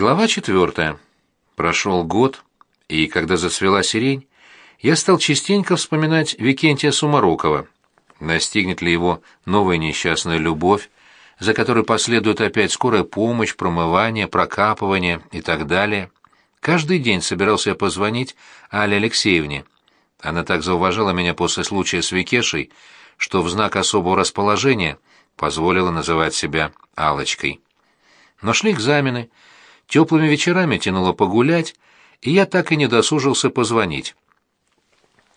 Глава четвертая. Прошел год, и когда зацвела сирень, я стал частенько вспоминать Викентия Сумарокова. Настигнет ли его новая несчастная любовь, за которой последует опять скорая помощь, промывание, прокапывание и так далее. Каждый день собирался я позвонить Але Алексеевне. Она так зауважала меня после случая с Викешей, что в знак особого расположения позволила называть себя Алочкой. Но шли экзамены, теплыми вечерами тянуло погулять, и я так и не досужился позвонить.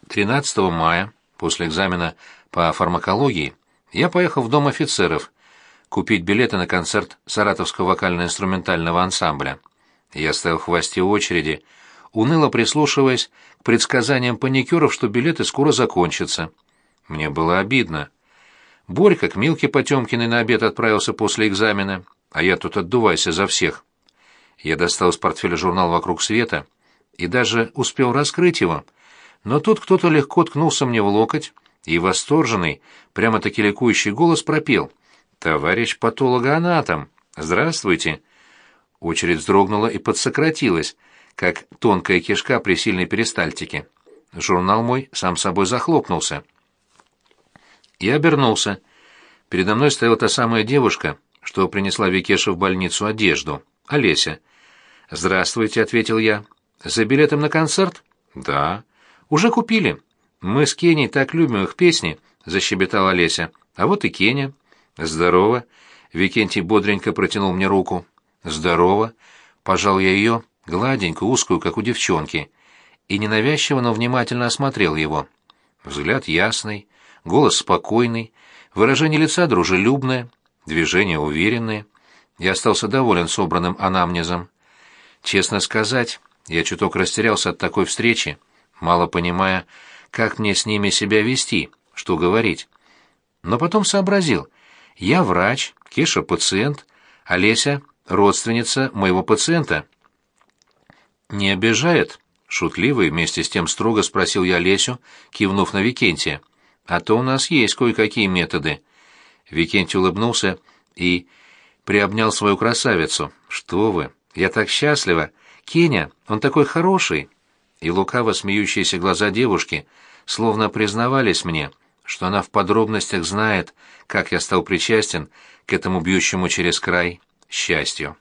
13 мая, после экзамена по фармакологии, я поехал в дом офицеров купить билеты на концерт Саратовского вокально-инструментального ансамбля. Я стоял в хвосте очереди, уныло прислушиваясь к предсказаниям паникеров, что билеты скоро закончатся. Мне было обидно. Борька к Милке Потемкиной на обед отправился после экзамена, а я тут отдувайся за всех. Я достал из портфеля журнал «Вокруг света» и даже успел раскрыть его, но тут кто-то легко ткнулся мне в локоть, и восторженный, прямо-таки ликующий голос пропел. «Товарищ патологоанатом! Здравствуйте!» Очередь вздрогнула и подсократилась, как тонкая кишка при сильной перистальтике. Журнал мой сам собой захлопнулся. Я обернулся. Передо мной стояла та самая девушка, что принесла Викеша в больницу одежду. Олеся. «Здравствуйте», — ответил я. «За билетом на концерт?» «Да». «Уже купили. Мы с Кеней так любим их песни», — защебетала Олеся. «А вот и Кеня». «Здорово». Викентий бодренько протянул мне руку. «Здорово». Пожал я ее, гладенькую, узкую, как у девчонки, и ненавязчиво, но внимательно осмотрел его. Взгляд ясный, голос спокойный, выражение лица дружелюбное, движения уверенные. Я остался доволен собранным анамнезом. Честно сказать, я чуток растерялся от такой встречи, мало понимая, как мне с ними себя вести, что говорить. Но потом сообразил. Я врач, Кеша пациент, Олеся родственница моего пациента. Не обижает? Шутливо и вместе с тем строго спросил я Олесю, кивнув на Викентия. А то у нас есть кое-какие методы. Викентий улыбнулся и приобнял свою красавицу. Что вы? Я так счастлива. Кеня, он такой хороший. И лукаво смеющиеся глаза девушки словно признавались мне, что она в подробностях знает, как я стал причастен к этому бьющему через край счастью.